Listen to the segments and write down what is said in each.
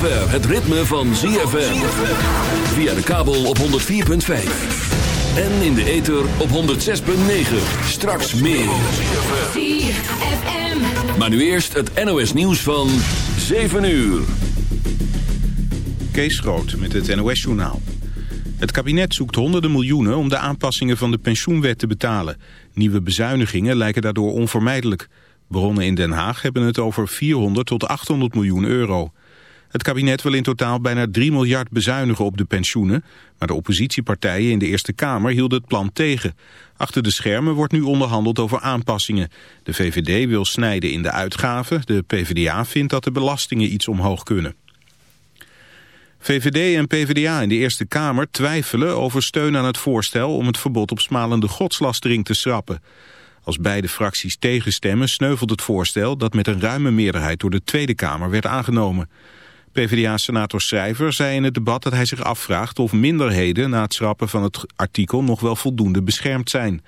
zover het ritme van ZFM. Via de kabel op 104.5. En in de ether op 106.9. Straks meer. ZFM. Maar nu eerst het NOS nieuws van 7 uur. Kees Groot met het NOS-journaal. Het kabinet zoekt honderden miljoenen om de aanpassingen van de pensioenwet te betalen. Nieuwe bezuinigingen lijken daardoor onvermijdelijk. Bronnen in Den Haag hebben het over 400 tot 800 miljoen euro. Het kabinet wil in totaal bijna 3 miljard bezuinigen op de pensioenen... maar de oppositiepartijen in de Eerste Kamer hielden het plan tegen. Achter de schermen wordt nu onderhandeld over aanpassingen. De VVD wil snijden in de uitgaven. De PvdA vindt dat de belastingen iets omhoog kunnen. VVD en PvdA in de Eerste Kamer twijfelen over steun aan het voorstel... om het verbod op smalende godslastering te schrappen. Als beide fracties tegenstemmen sneuvelt het voorstel... dat met een ruime meerderheid door de Tweede Kamer werd aangenomen. PvdA-senator Schrijver zei in het debat dat hij zich afvraagt... of minderheden na het schrappen van het artikel nog wel voldoende beschermd zijn.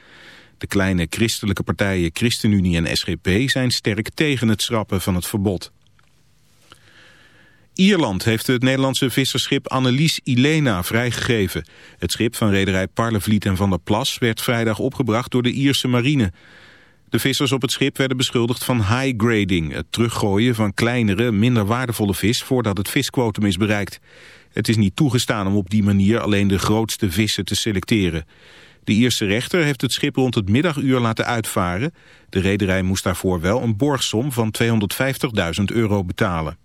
De kleine christelijke partijen ChristenUnie en SGP zijn sterk tegen het schrappen van het verbod. Ierland heeft het Nederlandse visserschip Annelies Ilena vrijgegeven. Het schip van rederij Parlevliet en Van der Plas werd vrijdag opgebracht door de Ierse marine. De vissers op het schip werden beschuldigd van high grading, het teruggooien van kleinere, minder waardevolle vis voordat het visquotum is bereikt. Het is niet toegestaan om op die manier alleen de grootste vissen te selecteren. De Ierse rechter heeft het schip rond het middaguur laten uitvaren. De rederij moest daarvoor wel een borgsom van 250.000 euro betalen.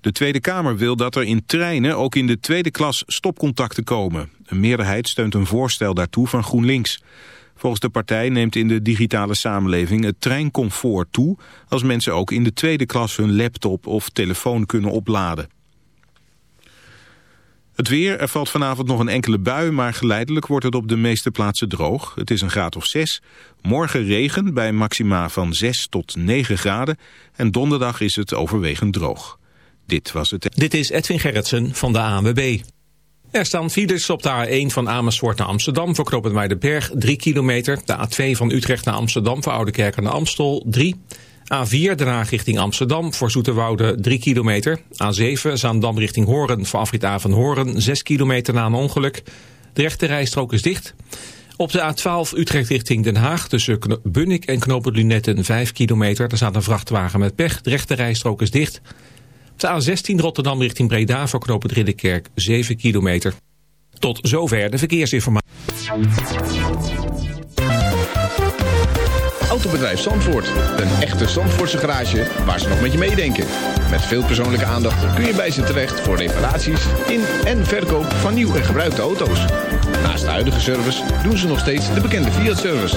De Tweede Kamer wil dat er in treinen ook in de tweede klas stopcontacten komen. Een meerderheid steunt een voorstel daartoe van GroenLinks. Volgens de partij neemt in de digitale samenleving het treincomfort toe... als mensen ook in de tweede klas hun laptop of telefoon kunnen opladen. Het weer, er valt vanavond nog een enkele bui, maar geleidelijk wordt het op de meeste plaatsen droog. Het is een graad of 6. Morgen regen bij maxima van 6 tot 9 graden. En donderdag is het overwegend droog. Dit was het. Dit is Edwin Gerritsen van de ANWB. Er staan files op de A1 van Amersfoort naar Amsterdam voor knooppunt Berg 3 kilometer. De A2 van Utrecht naar Amsterdam voor Oudekerk naar Amstel 3. A4 daarna richting Amsterdam voor Zoeterwoude 3 kilometer. A7 Zaandam richting Horen voor afrit van Horen 6 kilometer na een ongeluk. De rechte rijstrook is dicht. Op de A12 Utrecht richting Den Haag tussen Bunnik en knooppunt Lunetten 5 kilometer. Daar staat een vrachtwagen met pech. De rechte rijstrook is dicht. De A16 Rotterdam richting Breda voor knooppunt Ridderkerk 7 kilometer. Tot zover de verkeersinformatie. Autobedrijf Zandvoort. Een echte Zandvoortse garage waar ze nog met je meedenken. Met veel persoonlijke aandacht kun je bij ze terecht voor reparaties in en verkoop van nieuw en gebruikte auto's. Naast de huidige service doen ze nog steeds de bekende Fiat-service.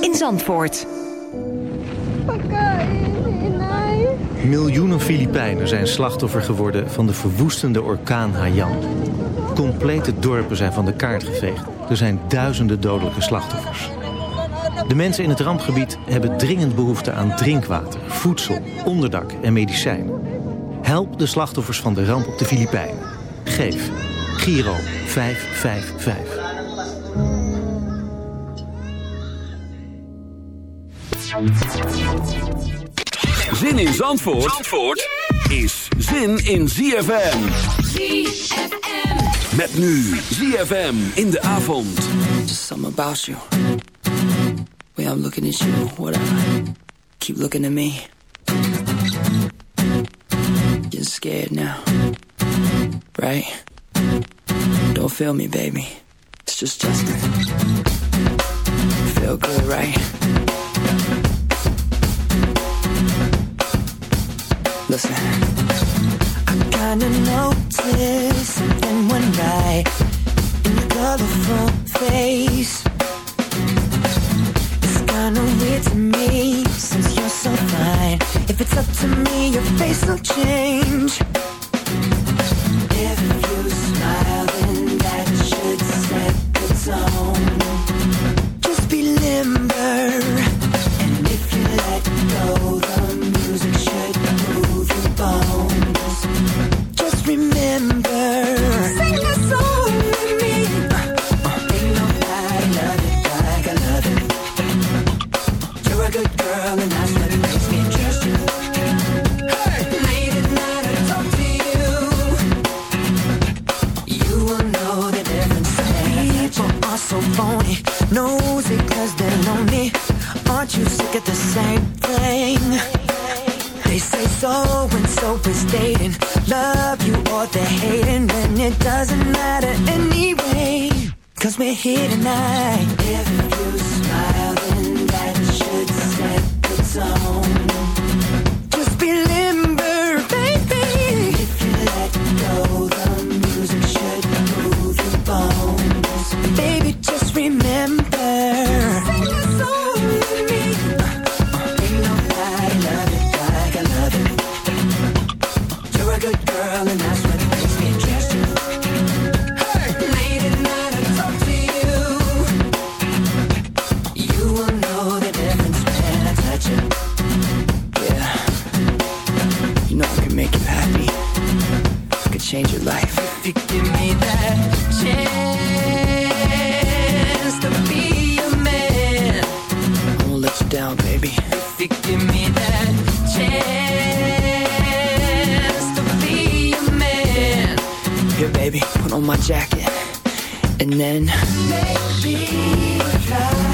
in Zandvoort. Miljoenen Filipijnen zijn slachtoffer geworden van de verwoestende orkaan Haiyan. Complete dorpen zijn van de kaart geveegd. Er zijn duizenden dodelijke slachtoffers. De mensen in het rampgebied hebben dringend behoefte aan drinkwater, voedsel, onderdak en medicijnen. Help de slachtoffers van de ramp op de Filipijnen. Geef Giro 555. Zin in Zandvoort, Zandvoort is zin in ZFM. ZFM. Met nu ZFM in de avond. Just something about you. Way I'm looking at you, whatever. Keep looking at me. Getting scared now. Right? Don't feel me, baby. It's just Justin. Feel good, right? Listen. I kinda noticed something one night in your colorful face. It's kinda weird to me since you're so fine. If it's up to me, your face will change. On my jacket, and then maybe.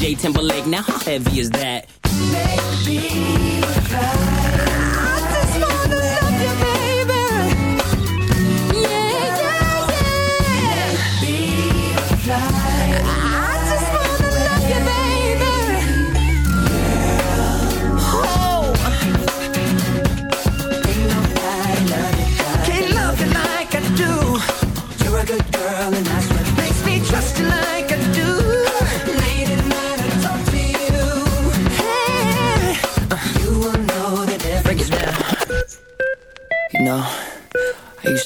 J Timberlake. Now how heavy is that?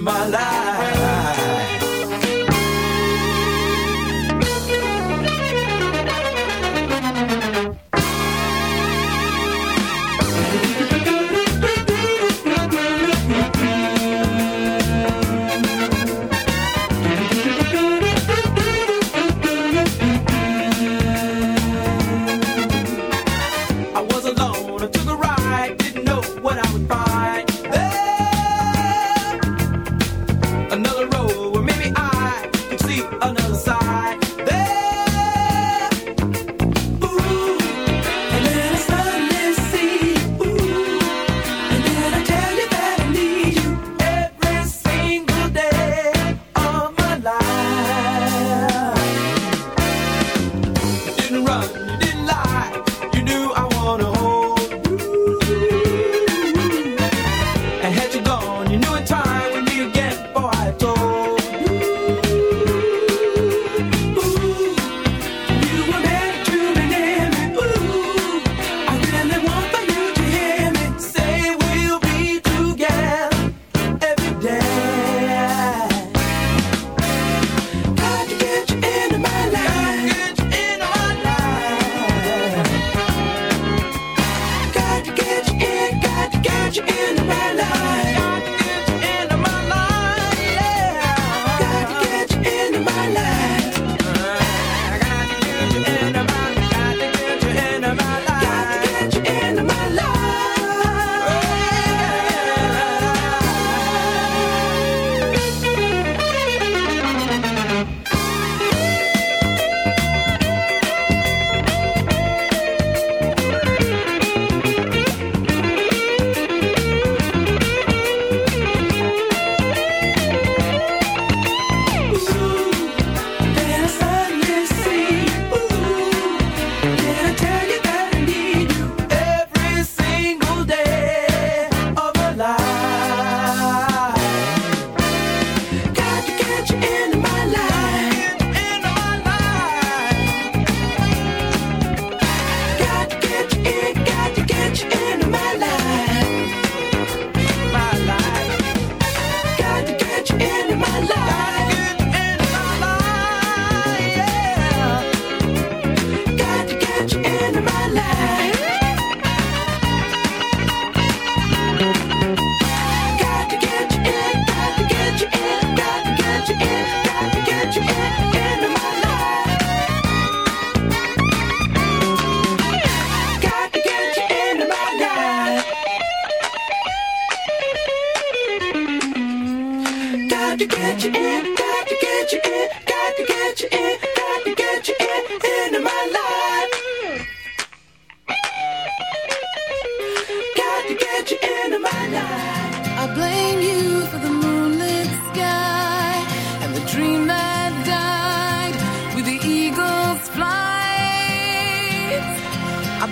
my life.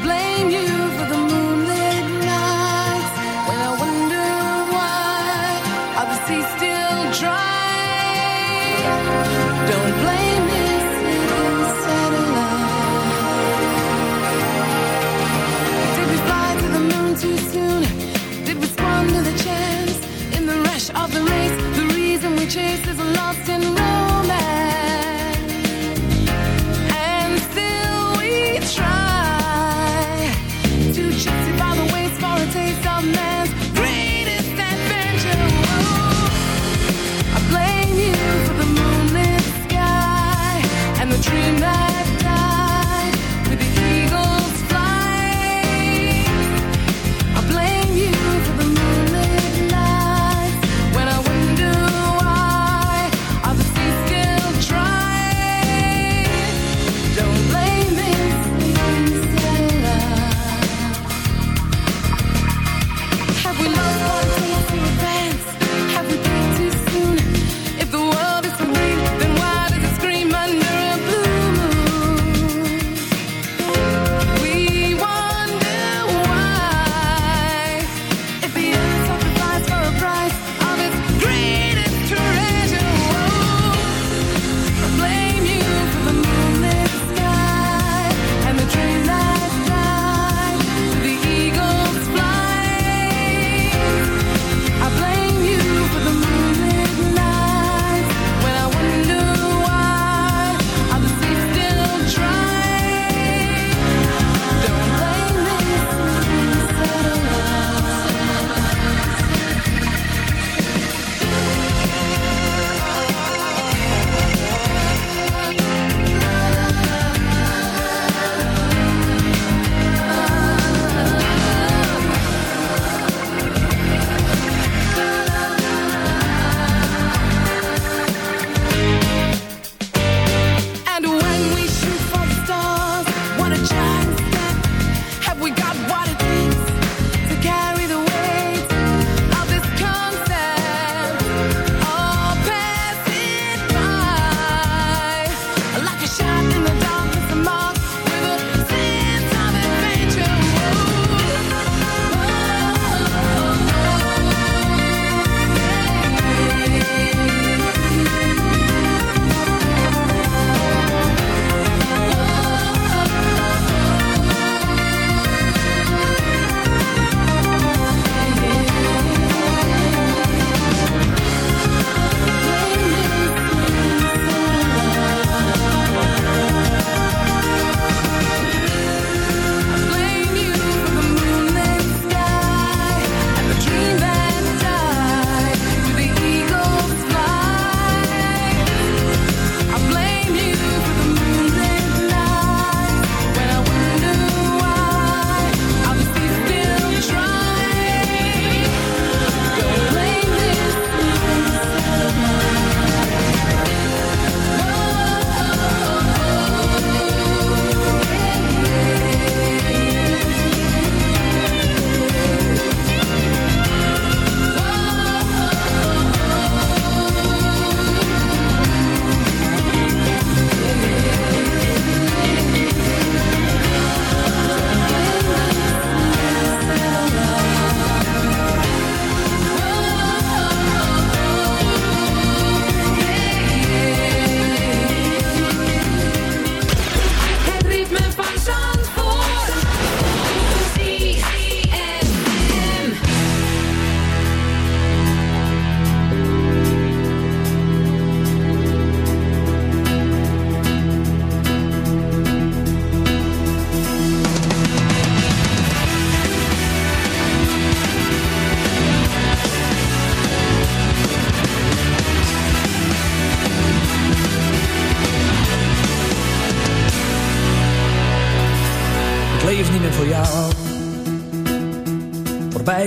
blame you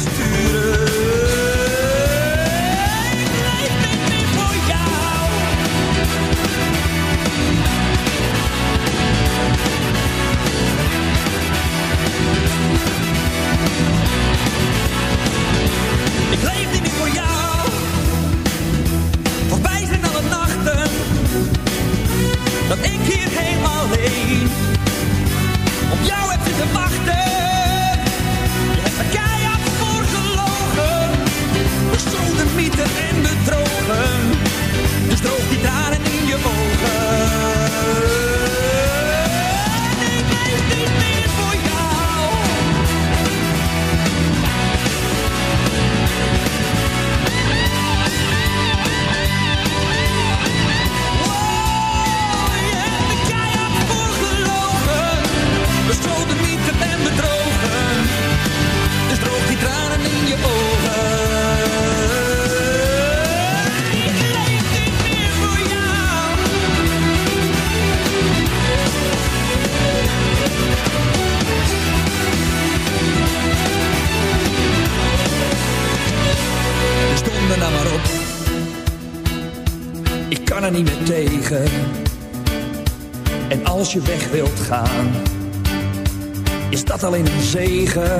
sturen. Zegen.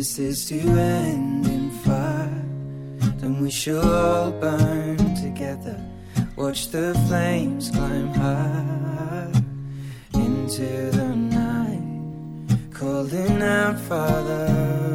this is to end in fire, then we shall all burn together. Watch the flames climb high into the night, calling out, Father.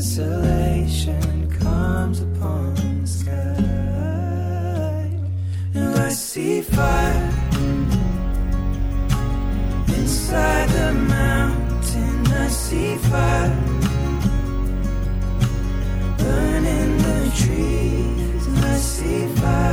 desolation comes upon the sky, and I see fire inside the mountain. I see fire burning the trees. I see fire.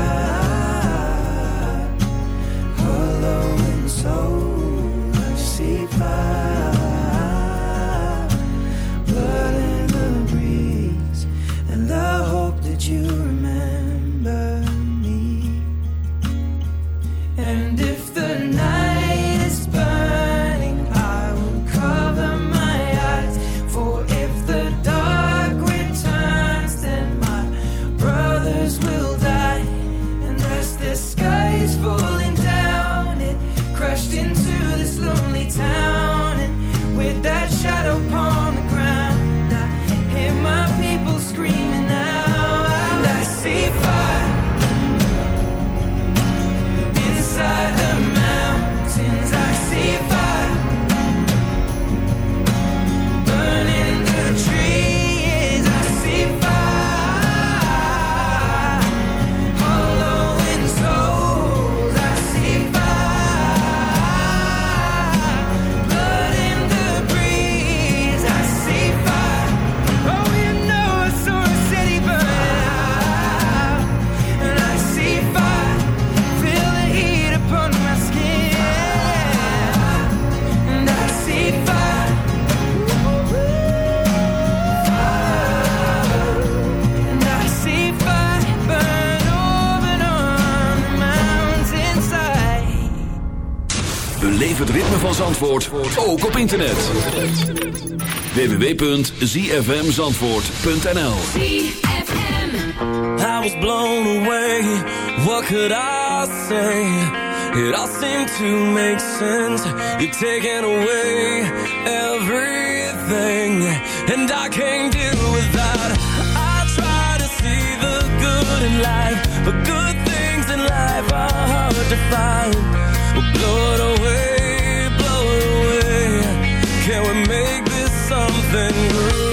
Beleef het ritme van Zandvoort ook op internet. www.zfmzandvoort.nl I was blown away, what could I say? It all seemed to make sense. You're taking away everything. And I can't deal with that. I try to see the good in life. But good things in life are hard to find. can we something real?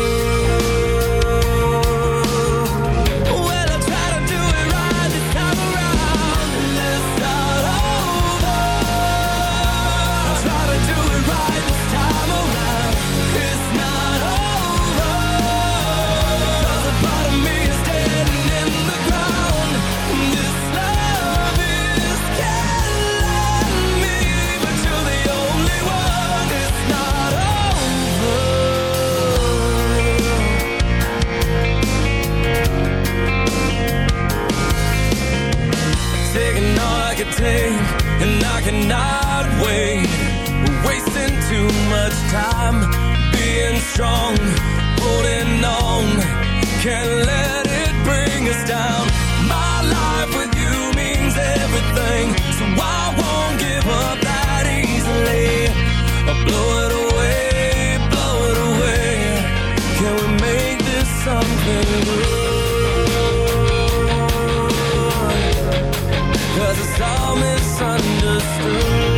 take And I cannot wait. We're wasting too much time Being strong Holding on. Can't let it bring us down. My life with you means everything So I won't give up that easily. I blow it away, blow it away. Can we make this something real? understood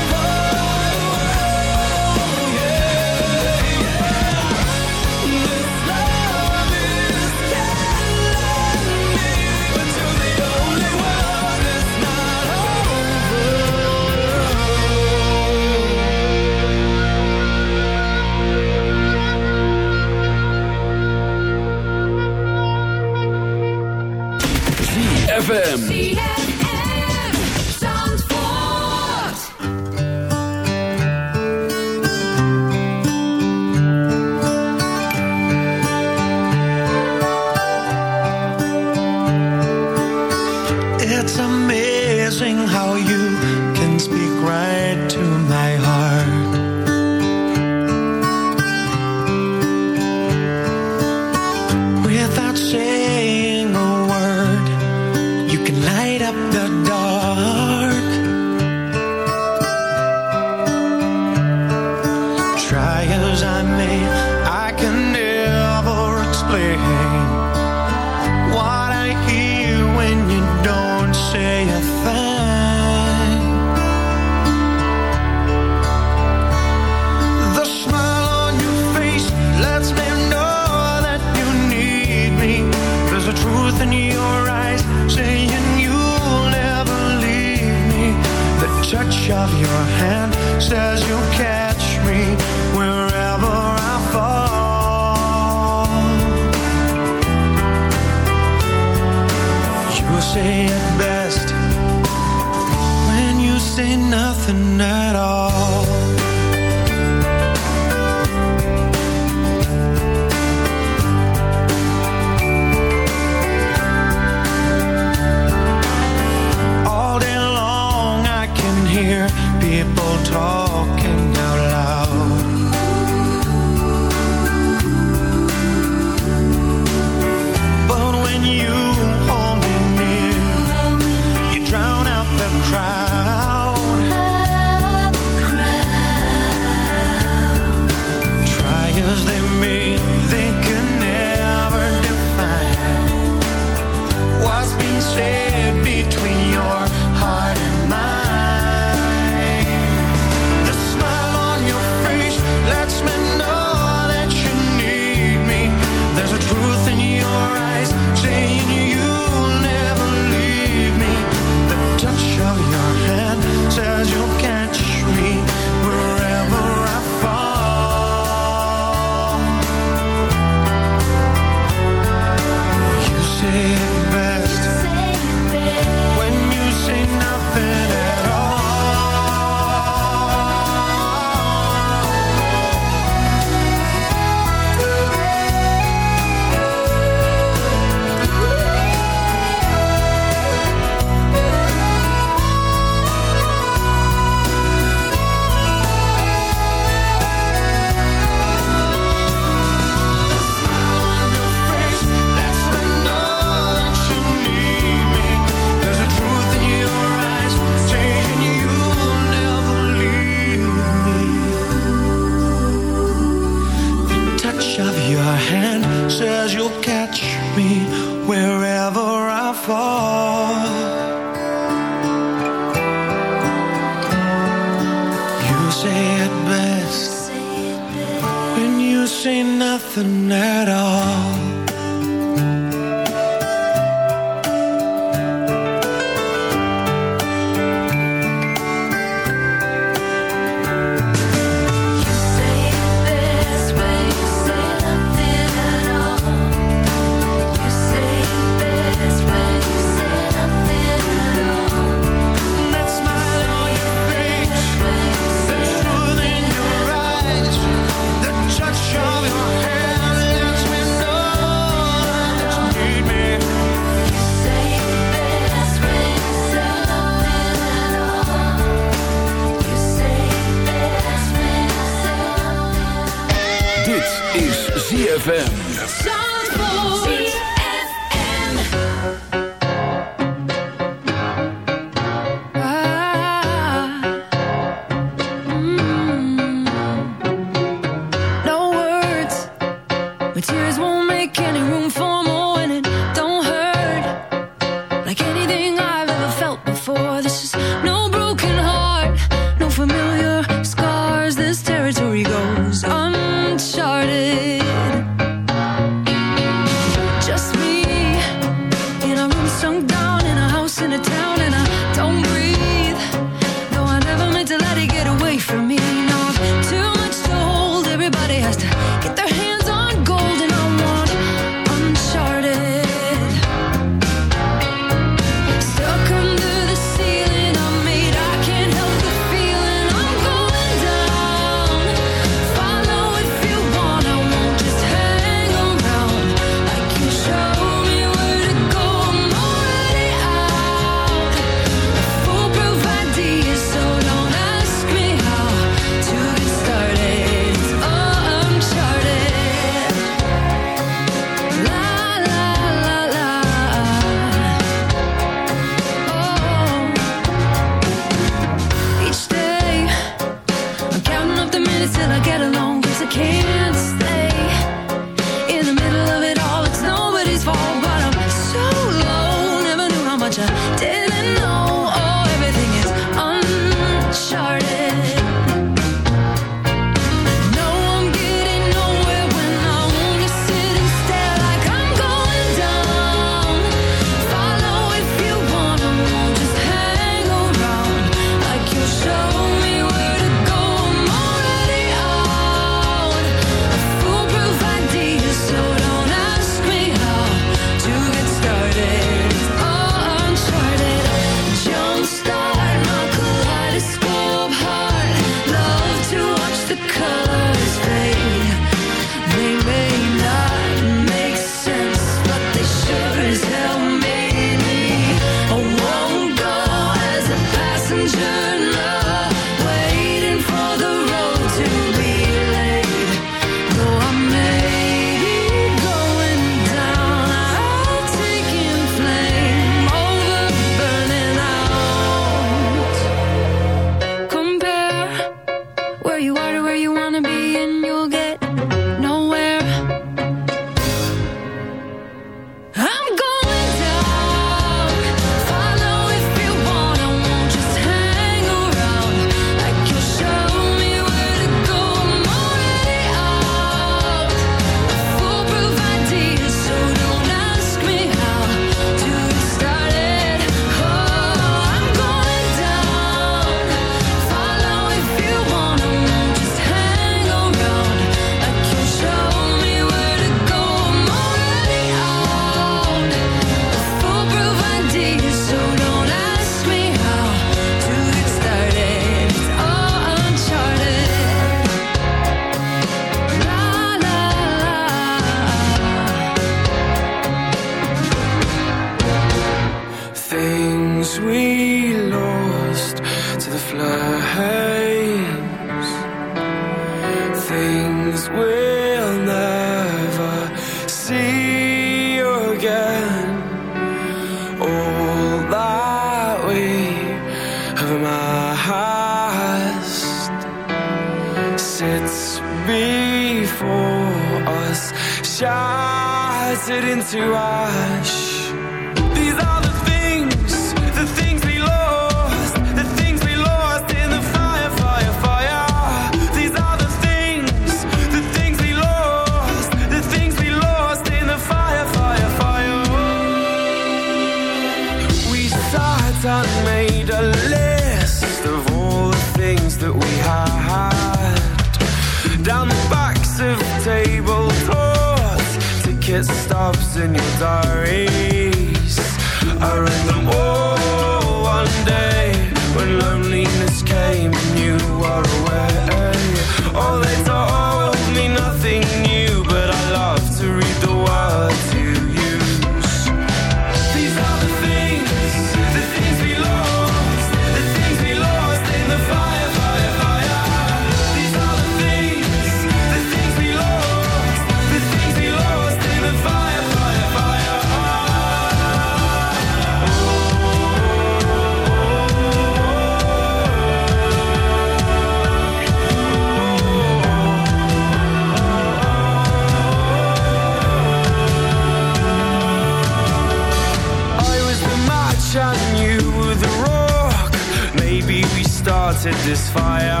started this fire.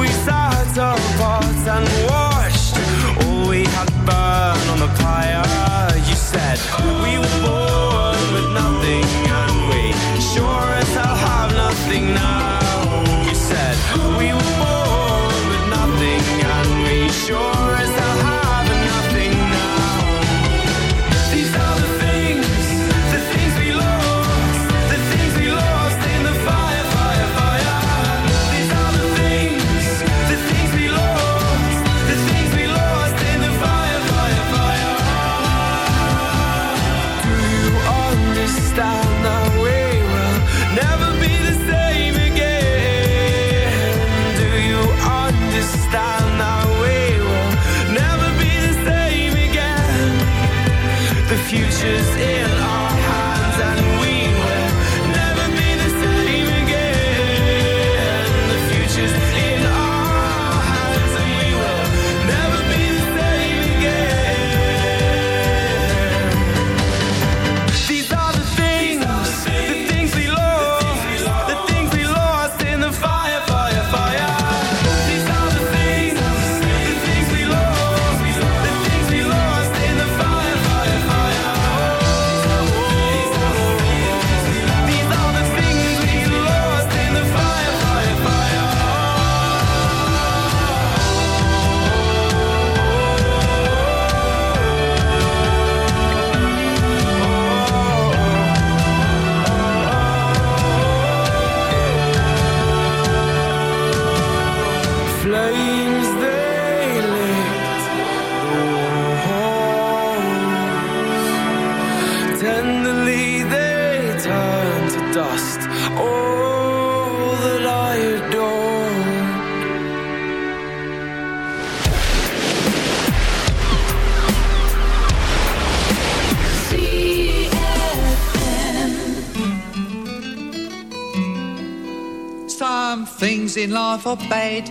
We sat apart and watched all we had burn on the pyre. You said we were born with nothing and we sure as hell have nothing now. You said we were born with nothing and we sure as Flames they lit the walls. Tenderly they turn to dust. All that I adored. Some things in life are bad,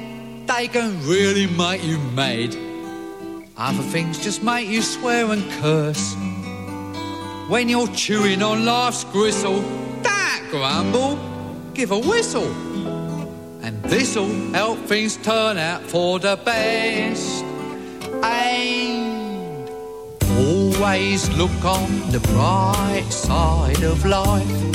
can really make you mad. Other things just make you swear and curse. When you're chewing on life's gristle, don't grumble, give a whistle. And this'll help things turn out for the best. And always look on the bright side of life.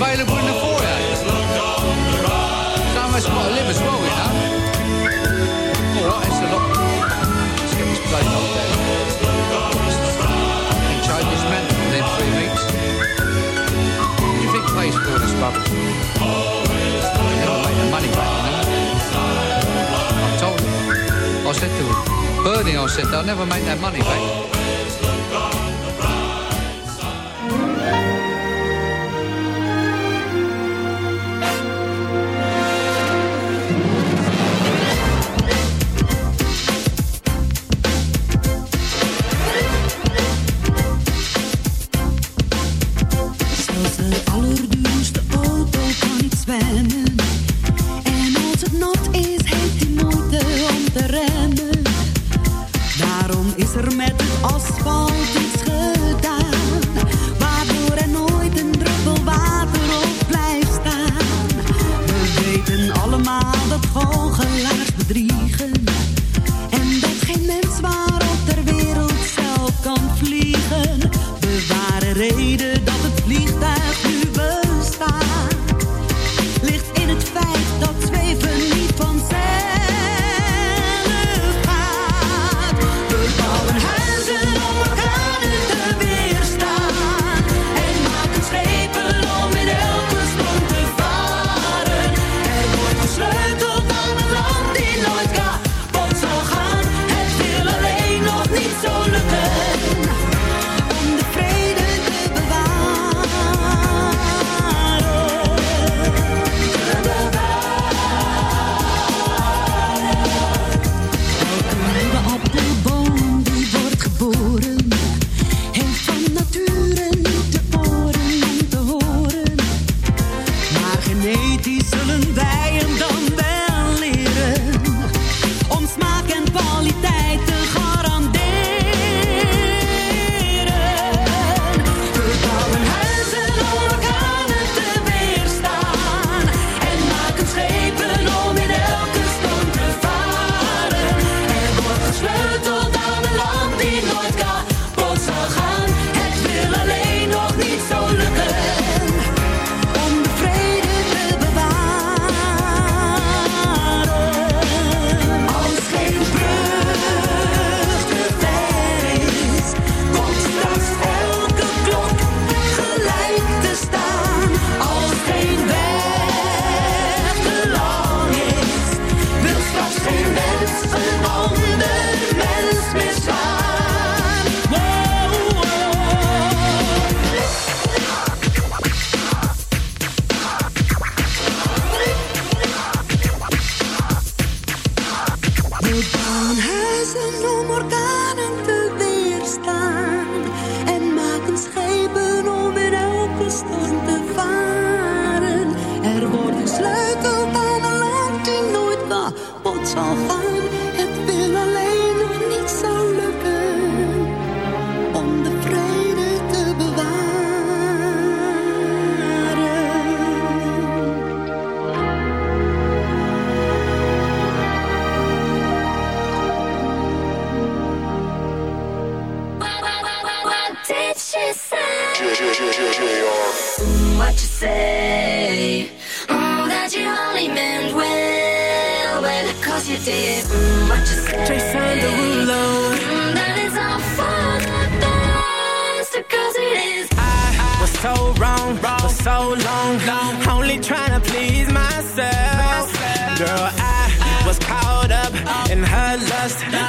available in the foyer. Somewhere spot to live as well, you know. All right, it's a lot. Let's get this place on there. And change this man in three weeks. What do you think pays for this pub? Never make the money back, you know. I told him. I said to him, Bernie, I said, they'll never make that money back.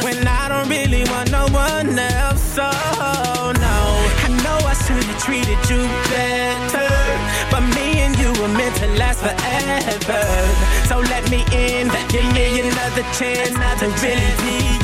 When I don't really want no one else. So no, I know I should have treated you better, but me and you were meant to last forever. So let me in, give me another chance to really be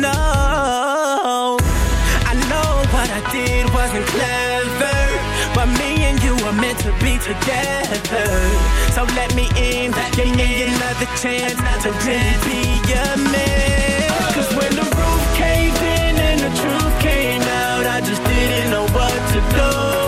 know. I know what I did wasn't clever, but me and you were meant to be together. So let me in, give me another chance to really be your man. 'Cause when the roof caved in and the truth came out, I just didn't know what to do.